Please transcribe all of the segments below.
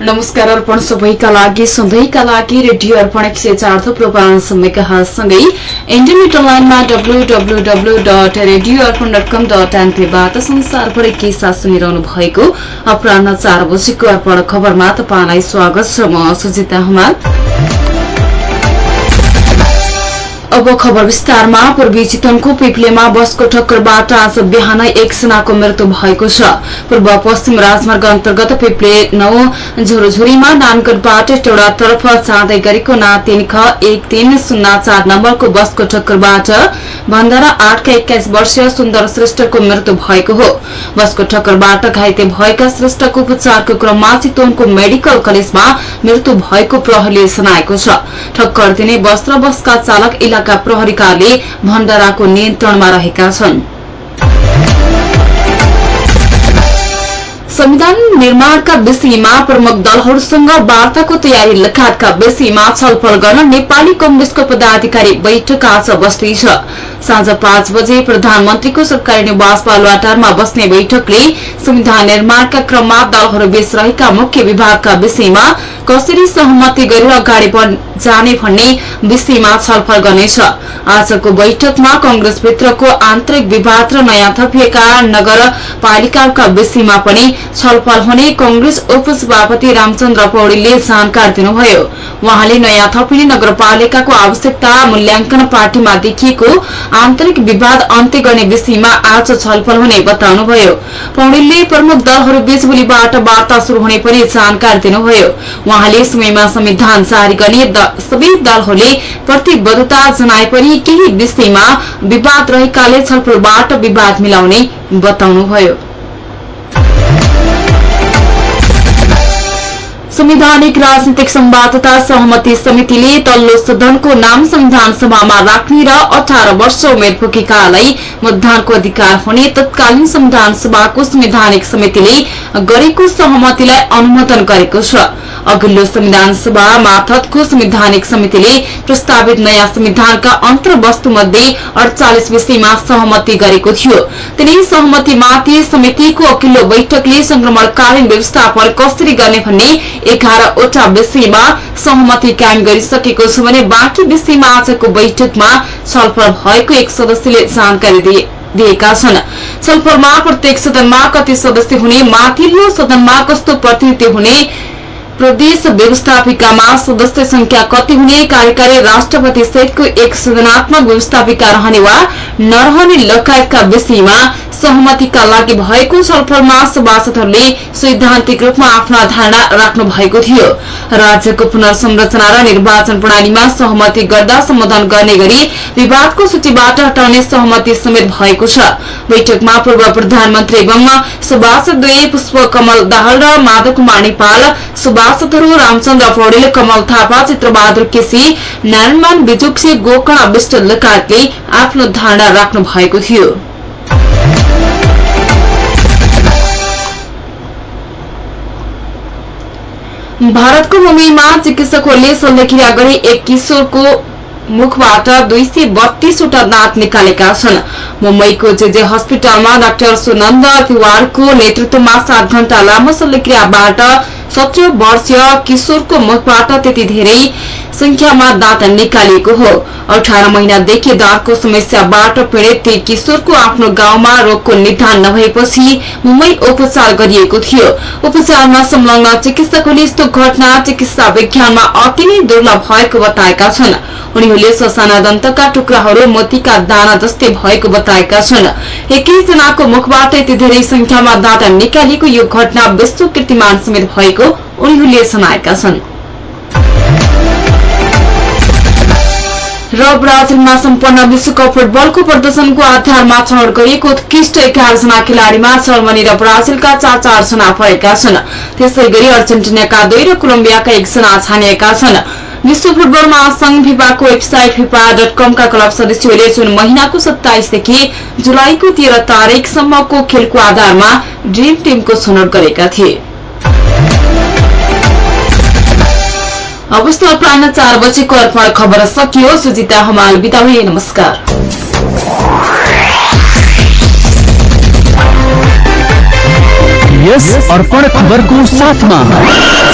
नमस्कार अर्पण सबैका लागि सधैँका लागि रेडियो अर्पण एक सय चार थुप्रो पाँच मेगासँगै इन्टरनेट अनलाइनमा W W W dot radio Arpan dot com dot एनपीबाट संसारभरि के साथ सुनिरहनु भएको अपराह चार बजीको अर्पण खबरमा तपाईँलाई स्वागत छ। म सुजिता हुमाल। अब खबर विस्तारमा पूर्वी चितवनको पिप्लेमा बसको ठक्करबाट आज बिहान एकजनाको मृत्यु भएको छ। पूर्व पश्चिम राजमार्ग अन्तर्गत पिप्ले नौ झोरझोरीमा नानगढबाट तर्फ जाँदै गरेको ना तीन ख एक तीन शून्य चार नम्बरको बसको ठक्करबाट भण्डारा आठका एक्काइस वर्षीय सुन्दर श्रेष्ठको मृत्यु भएको हो। बसको ठक्करबाट घाइते भएका श्रेष्ठको उपचारको क्रममा चितवनको मेडिकल कलेजमा मृत्यु भएको प्रहरीले जनाएको छ। ठक्कर दिने बस र बसका चालक इलाका प्रहरीकाले भण्डाराको नियन्त्रणमा रहेका छन्। संविधान निर्माणका विषयमा प्रमुख दलहरूसँग वार्ताको तयारी लगायतका विषयमा छलफल गर्न नेपाली कंग्रेसको पदाधिकारी बैठक आज बस्दैछ। साँझ पाँच बजे प्रधानमन्त्रीको सरकारी निवास बालुवाटारमा बस्ने बैठकले संविधान निर्माणका क्रममा दलहरूबीच रहेका मुख्य विभागका विषयमा कसरी सहमति गरेर अगाडि जाने भन्ने विषयमा छलफल गर्नेछ। आजको बैठकमा कंग्रेसभित्रको आन्तरिक विवाद र नयाँ थपिएका नगरपालिकाका विषयमा पनि छलफल हुने कंग्रेस उपसभापति रामचन्द्र पौडेलले जानकारी दिनुभयो। उहाँले नयाँ थपिने नगरपालिकाको आवश्यकता मूल्याङ्कन पार्टीमा देखिएको आन्तरिक विवाद अन्त्य गर्ने विषयमा आज छलफल हुने बताउनुभयो। पौडेलले प्रमुख दलहरूबीच भोलिबाट वार्ता शुरू हुने पनि जानकारी दिनुभयो। उहाँले समयमा संविधान जारी गर्ने सबै दलहरूले प्रतिबद्धता जनाए पनि केही विषयमा विवाद रहेकाले छलफलबाट विवाद मिलाउने बताउनुभयो। संवैधानिक राजनीतिक संवादता सहमति समितिले तल्लो सदनको नाम संविधान सभामा राख्ने र अठार वर्ष उमेर पुगेकालाई मतदानको अधिकार हुने तत्कालीन संविधान सभाको संवैधानिक समितिले गरेको सहमतिलाई अनुमोदन गरेको छ। अघिल्लो संविधान सभा मार्फतको संवैधानिक समितिले प्रस्तावित नयाँ संविधानका अन्तर्वस्तु मध्ये अडचालिस विषयमा सहमति गरेको थियो। तिनै सहमतिमाथि समितिको अघिल्लो बैठकले संक्रमणकालीन व्यवस्थापन कसरी गर्ने भन्ने एघारवटा विषयमा सहमति कायम गरिसकेको छ भने बाँकी विषयमा आजको बैठकमा छलफल भएको एक सदस्यले जानकारी दिए दिएका छन्। छलफलमा प्रत्येक सदनमा कति सदस्य हुने माथिल्लो सदनमा कस्तो प्रतिनिधि हुने प्रदेश व्यवस्थापिकामा सदस्य संख्या कति हुने कार्यकारी राष्ट्रपति सहितको एक सृजनात्मक व्यवस्थापिका रहने वा नरहने लगायतका विषयमा सहमतिका लागि भएको छलफलमा सभासदहरूले सैद्धान्तिक रूपमा आफ्ना धारणा राख्नु भएको थियो। राज्यको पुनर्संरचना र निर्वाचन प्रणालीमा सहमति गर्दा सम्बोधन गर्ने गरी विवादको सूचीबाट हटाउने सहमति समेत भएको छ। बैठकमा पूर्व प्रधानमन्त्री एवं सभासदद्वय पुष्प कमल दाहाल र माधव कुमार नेपाल सभासदहरू रामचन्द्र पौडेल कमल थापा चित्रबहादुर केसी नारायणमान बिजुक्सी गोकर्ण विष्ट लगायतले आफ्नो धारणा राख्नु भएको थियो। भारतको मुम्बईमा चिकित्सकहरूले शल्यक्रिया गरी एक किशोरको मुखबाट दुई सय बत्तीसवटा दाँत निकालेका छन्। मुम्बईको जेजे हस्पिटलमा डाक्टर सुनन्द तिवारको नेतृत्वमा सात घण्टा लामो शल्यक्रियाबाट सत्र वर्षीय किशोरको मुखबाट त्यति धेरै संख्यामा दाँत निकालिएको हो। अठार महिनादेखि दाँतको समस्याबाट पीड़ित ती किशोरको आफ्नो गाउँमा रोगको निदान नभएपछि मुम्बई उपचार गरिएको थियो। उपचारमा संलग्न चिकित्सकहरूले यस्तो घटना चिकित्सा विज्ञानमा अति नै दुर्लभ भएको बताएका छन्। उनीहरूले ससाना दन्तका टुक्राहरू मोतीका दाना जस्तै भएको बताएका छन्। एकैजनाको मुखबाट यति धेरै संख्यामा दाँत निकालिएको यो घटना विश्व कीर्तिमान समेत भएको उनीहरूले जनाएका छन्। र ब्राजिलमा सम्पन्न विश्वकप फुटबलको प्रदर्शनको आधारमा छनौट गरिएको उत्कृष्ट एघारजना खेलाड़ीमा जर्मनी र ब्राजिलका चार चारजना परेका छन्। त्यसै गरी अर्जेन्टिनाका दुई र कोलम्बियाका एकजना छानिएका छन्। विश्व फुटबल महासंघ फिफाको वेबसाइट फिफा डट कमका क्लब सदस्यहरूले जुन महिनाको सत्ताइसदेखि जुलाईको तेह्र तारिकसम्मको खेलको आधारमा ड्रिम टीमको छनौट गरेका थिए। अवस्था अपराह चार बजेको अर्पण खबर सकियो सुजिता हमाल हुए नमस्कार। यस अर्पण खबरको साथमा।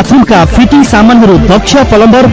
बाथरूम का फिटिंग सामान दक्ष प्लम्बर